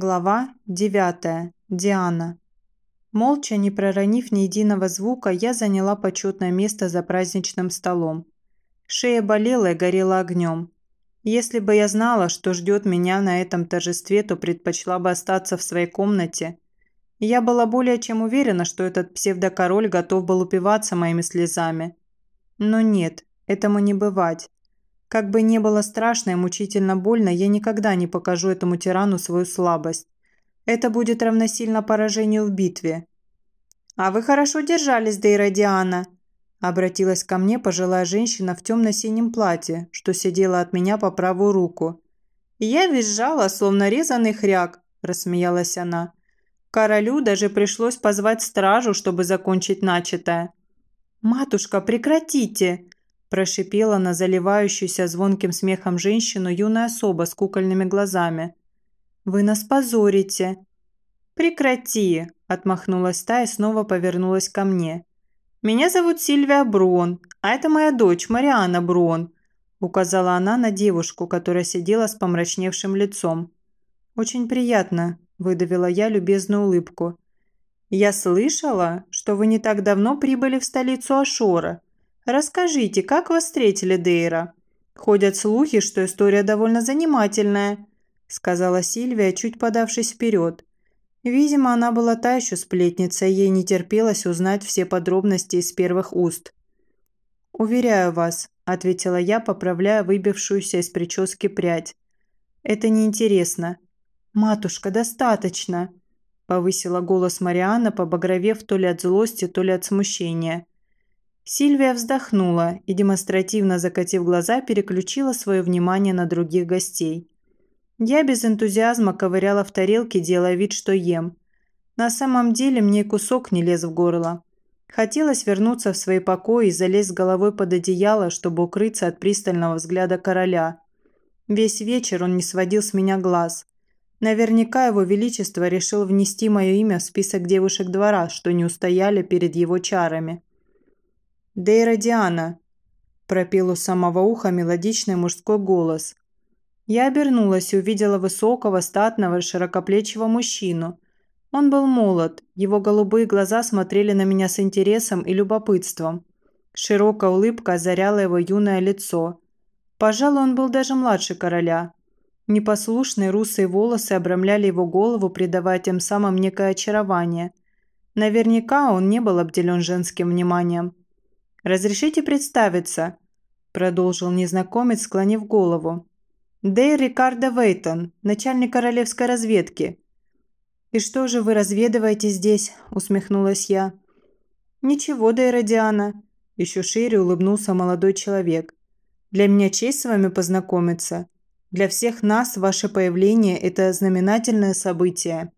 Глава 9. Диана. Молча, не проронив ни единого звука, я заняла почетное место за праздничным столом. Шея болела и горела огнем. Если бы я знала, что ждет меня на этом торжестве, то предпочла бы остаться в своей комнате. Я была более чем уверена, что этот псевдокороль готов был упиваться моими слезами. Но нет, этому не бывать. Как бы не было страшно и мучительно больно, я никогда не покажу этому тирану свою слабость. Это будет равносильно поражению в битве. «А вы хорошо держались, Дейра Диана», – обратилась ко мне пожилая женщина в темно-синем платье, что сидела от меня по правую руку. «Я визжала, словно резанный хряк», – рассмеялась она. «Королю даже пришлось позвать стражу, чтобы закончить начатое». «Матушка, прекратите!» Прошипела на заливающуюся звонким смехом женщину юная особа с кукольными глазами. «Вы нас позорите!» «Прекрати!» – отмахнулась та и снова повернулась ко мне. «Меня зовут Сильвия Брон, а это моя дочь Мариана Брон», – указала она на девушку, которая сидела с помрачневшим лицом. «Очень приятно», – выдавила я любезную улыбку. «Я слышала, что вы не так давно прибыли в столицу Ашора», Расскажите, как вас встретили Дейра? Ходят слухи, что история довольно занимательная», – сказала Сильвия, чуть подавшись вперед. Видимо, она была та еще сплетница, и ей не терпелось узнать все подробности из первых уст. «Уверяю вас», – ответила я, поправляя выбившуюся из прически прядь. «Это неинтересно». «Матушка, достаточно», – повысила голос Марианна, побагровев то ли от злости, то ли от смущения. Сильвия вздохнула и, демонстративно закатив глаза, переключила свое внимание на других гостей. Я без энтузиазма ковыряла в тарелке, делая вид, что ем. На самом деле мне кусок не лез в горло. Хотелось вернуться в свои покои и залезть головой под одеяло, чтобы укрыться от пристального взгляда короля. Весь вечер он не сводил с меня глаз. Наверняка его величество решил внести мое имя в список девушек двора, что не устояли перед его чарами. «Дейра Диана», – пропел у самого уха мелодичный мужской голос. Я обернулась и увидела высокого, статного, широкоплечего мужчину. Он был молод, его голубые глаза смотрели на меня с интересом и любопытством. Широкая улыбка озаряла его юное лицо. Пожалуй, он был даже младше короля. Непослушные русые волосы обрамляли его голову, придавая тем самым некое очарование. Наверняка он не был обделен женским вниманием. «Разрешите представиться?» – продолжил незнакомец, склонив голову. «Дэй Рикардо Вейтон, начальник королевской разведки». «И что же вы разведываете здесь?» – усмехнулась я. «Ничего, Дейра Диана», – еще шире улыбнулся молодой человек. «Для меня честь с вами познакомиться. Для всех нас ваше появление – это знаменательное событие».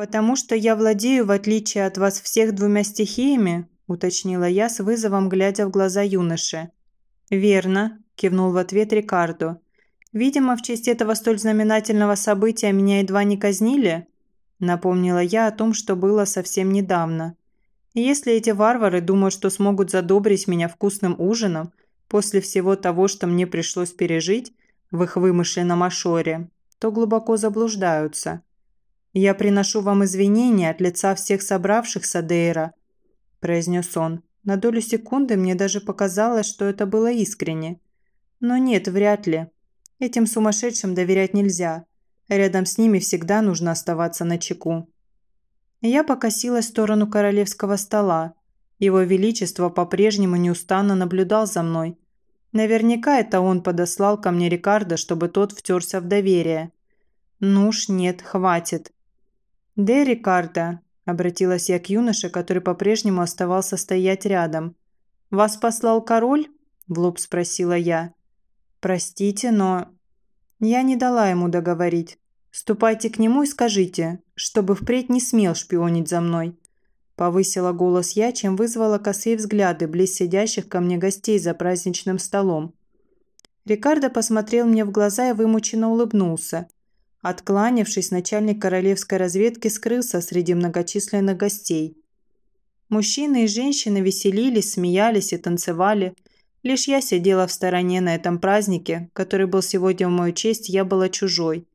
«Потому что я владею, в отличие от вас всех, двумя стихиями?» – уточнила я с вызовом, глядя в глаза юноши. «Верно», – кивнул в ответ Рикардо. «Видимо, в честь этого столь знаменательного события меня едва не казнили?» Напомнила я о том, что было совсем недавно. если эти варвары думают, что смогут задобрить меня вкусным ужином после всего того, что мне пришлось пережить в их вымышленном Ашоре, то глубоко заблуждаются. «Я приношу вам извинения от лица всех собравшихся, Дейра», – произнес он. На долю секунды мне даже показалось, что это было искренне. Но нет, вряд ли. Этим сумасшедшим доверять нельзя. Рядом с ними всегда нужно оставаться на чеку. Я покосилась в сторону королевского стола. Его Величество по-прежнему неустанно наблюдал за мной. Наверняка это он подослал ко мне Рикардо, чтобы тот втерся в доверие. Ну уж нет, хватит. «Де Рикардо», – обратилась я к юноше, который по-прежнему оставался стоять рядом. «Вас послал король?» – в лоб спросила я. «Простите, но...» Я не дала ему договорить. «Ступайте к нему и скажите, чтобы впредь не смел шпионить за мной». Повысила голос я, чем вызвала косые взгляды близ сидящих ко мне гостей за праздничным столом. Рикардо посмотрел мне в глаза и вымученно улыбнулся – Откланившись, начальник королевской разведки скрылся среди многочисленных гостей. Мужчины и женщины веселились, смеялись и танцевали. Лишь я сидела в стороне на этом празднике, который был сегодня в мою честь, я была чужой.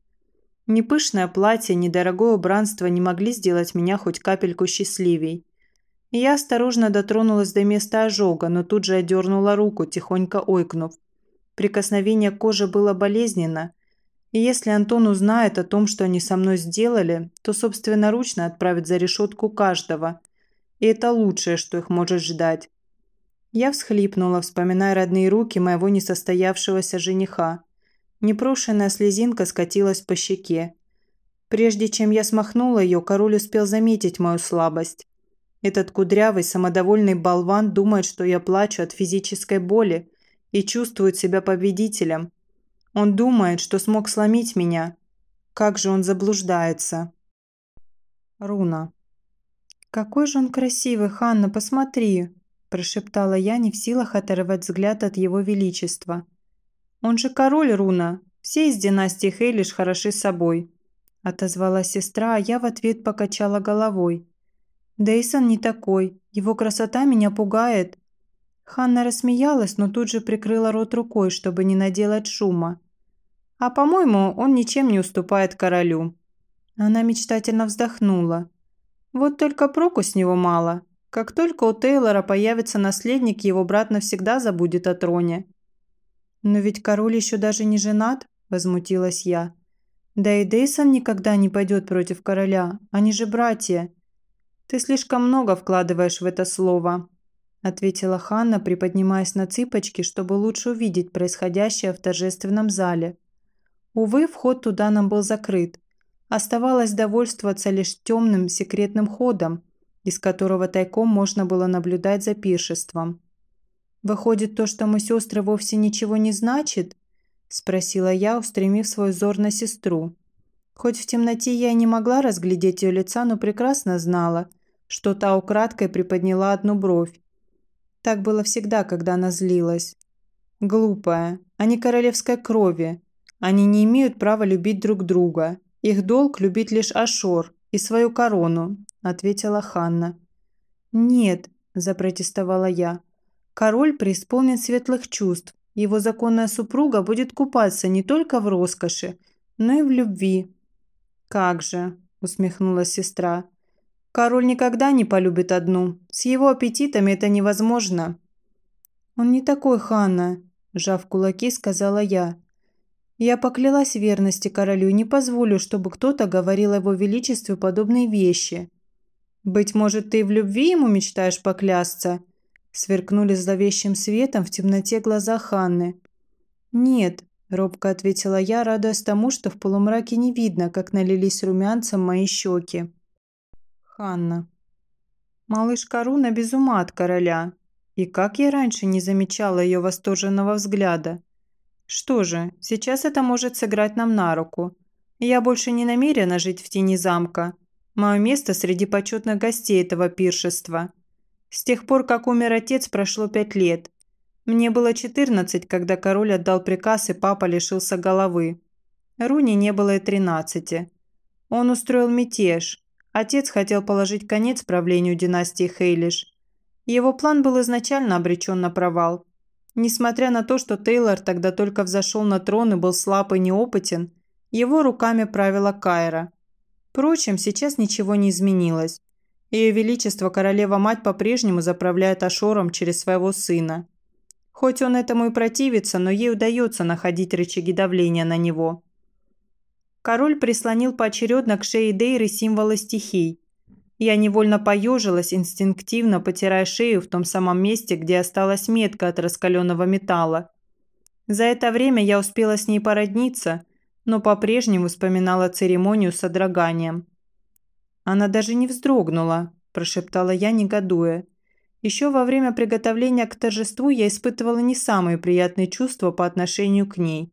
Ни пышное платье, ни дорогое убранство не могли сделать меня хоть капельку счастливей. Я осторожно дотронулась до места ожога, но тут же одернула руку, тихонько ойкнув. Прикосновение к коже было болезненно, и если Антон узнает о том, что они со мной сделали, то собственноручно отправит за решетку каждого. И это лучшее, что их может ждать. Я всхлипнула, вспоминая родные руки моего несостоявшегося жениха. Непрошенная слезинка скатилась по щеке. Прежде чем я смахнула ее, король успел заметить мою слабость. Этот кудрявый, самодовольный болван думает, что я плачу от физической боли и чувствует себя победителем. Он думает, что смог сломить меня. Как же он заблуждается. Руна. «Какой же он красивый, Ханна, посмотри!» – прошептала я, не в силах оторвать взгляд от его величества. «Он же король Руна. Все из династии Хейлиш хороши собой», – отозвалась сестра, а я в ответ покачала головой. «Дейсон не такой. Его красота меня пугает». Ханна рассмеялась, но тут же прикрыла рот рукой, чтобы не наделать шума. «А, по-моему, он ничем не уступает королю». Она мечтательно вздохнула. «Вот только проку с него мало. Как только у Тейлора появится наследник, его брат навсегда забудет о троне. «Но ведь король еще даже не женат», – возмутилась я. «Да и Дейсон никогда не пойдет против короля. Они же братья». «Ты слишком много вкладываешь в это слово», – ответила Ханна, приподнимаясь на цыпочки, чтобы лучше увидеть происходящее в торжественном зале. Увы, вход туда нам был закрыт. Оставалось довольствоваться лишь темным секретным ходом, из которого тайком можно было наблюдать за пиршеством. «Выходит, то, что мы сестры, вовсе ничего не значит?» – спросила я, устремив свой взор на сестру. Хоть в темноте я и не могла разглядеть ее лица, но прекрасно знала, что та украдкой приподняла одну бровь. Так было всегда, когда она злилась. Глупая, они королевской крови. Они не имеют права любить друг друга. Их долг – любить лишь Ашор и свою корону, ответила Ханна. «Нет», – запротестовала я. «Король преисполнен светлых чувств. Его законная супруга будет купаться не только в роскоши, но и в любви». «Как же», – усмехнулась сестра. «Король никогда не полюбит одну. С его аппетитами это невозможно». «Он не такой, Ханна», – сжав кулаки, сказала я. «Я поклялась верности королю и не позволю, чтобы кто-то говорил о его величестве подобные вещи. «Быть может, ты в любви ему мечтаешь поклясться?» Сверкнули зловещим светом в темноте глаза Ханны. «Нет», – робко ответила я, радуясь тому, что в полумраке не видно, как налились румянцем мои щеки. Ханна. Малыш Каруна без ума от короля. И как я раньше не замечала ее восторженного взгляда. Что же, сейчас это может сыграть нам на руку. Я больше не намерена жить в тени замка. Мое место среди почетных гостей этого пиршества. С тех пор, как умер отец, прошло пять лет. Мне было 14, когда король отдал приказ, и папа лишился головы. Руни не было и 13. Он устроил мятеж. Отец хотел положить конец правлению династии Хейлиш. Его план был изначально обречен на провал. Несмотря на то, что Тейлор тогда только взошел на трон и был слаб и неопытен, его руками правила Кайра – Впрочем, сейчас ничего не изменилось. Ее Величество Королева-Мать по-прежнему заправляет Ашором через своего сына. Хоть он этому и противится, но ей удается находить рычаги давления на него. Король прислонил поочередно к шее Дейры символы стихий. Я невольно поежилась, инстинктивно потирая шею в том самом месте, где осталась метка от раскаленного металла. За это время я успела с ней породниться – но по-прежнему вспоминала церемонию с содроганием. «Она даже не вздрогнула», – прошептала я, негодуя. Еще во время приготовления к торжеству я испытывала не самые приятные чувства по отношению к ней.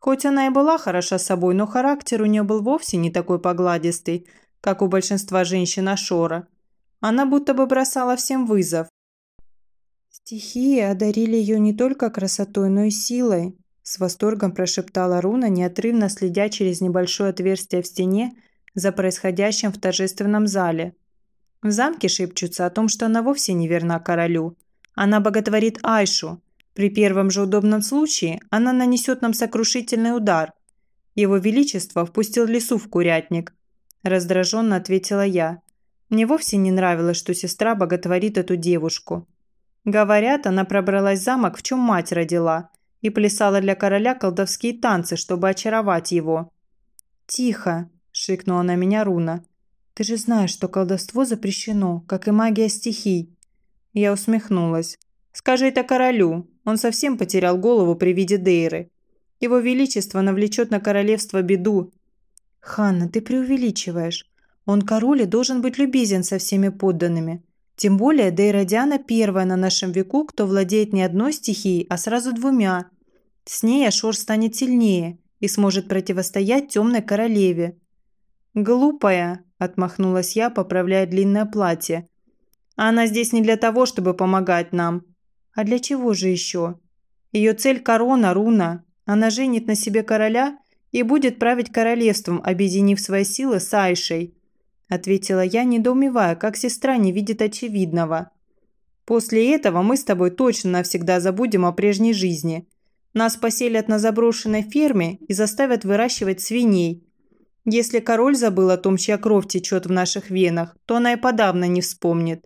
Хоть она и была хороша собой, но характер у нее был вовсе не такой погладистый, как у большинства женщин Ашора. Она будто бы бросала всем вызов. Стихии одарили ее не только красотой, но и силой. С восторгом прошептала Руна, неотрывно следя через небольшое отверстие в стене за происходящим в торжественном зале. В замке шепчутся о том, что она вовсе не верна королю. Она боготворит Айшу, При первом же удобном случае она нанесет нам сокрушительный удар. Его Величество впустил лесу в курятник. Раздраженно ответила я. Мне вовсе не нравилось, что сестра боготворит эту девушку. Говорят, она пробралась в замок, в чем мать родила, и плясала для короля колдовские танцы, чтобы очаровать его. «Тихо!» – шикнула на меня Руна. «Ты же знаешь, что колдовство запрещено, как и магия стихий». Я усмехнулась. «Скажи это королю. Он совсем потерял голову при виде Дейры. Его Величество навлечет на королевство беду». «Ханна, ты преувеличиваешь. Он король и должен быть любезен со всеми подданными. Тем более Дейра Диана первая на нашем веку, кто владеет не одной стихией, а сразу двумя. С ней Ашор станет сильнее и сможет противостоять темной королеве». «Глупая», – отмахнулась я, поправляя длинное платье. «Она здесь не для того, чтобы помогать нам». «А для чего же еще?» «Ее цель – корона, руна. Она женит на себе короля и будет править королевством, объединив свои силы с Айшей», – ответила я, недоумевая, как сестра не видит очевидного. «После этого мы с тобой точно навсегда забудем о прежней жизни. Нас поселят на заброшенной ферме и заставят выращивать свиней, если король забыл о том, чья кровь течет в наших венах, то она и подавно не вспомнит.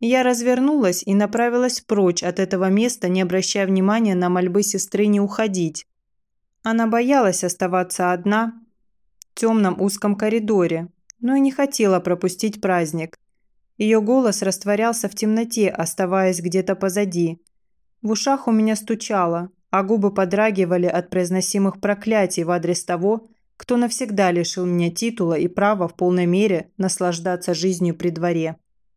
Я развернулась и направилась прочь от этого места, не обращая внимания на мольбы сестры не уходить. Она боялась оставаться одна в темном узком коридоре, но и не хотела пропустить праздник. Ее голос растворялся в темноте, оставаясь где-то позади. В ушах у меня стучало, а губы подрагивали от произносимых проклятий в адрес того, кто навсегда лишил меня титула и права в полной мере наслаждаться жизнью при дворе.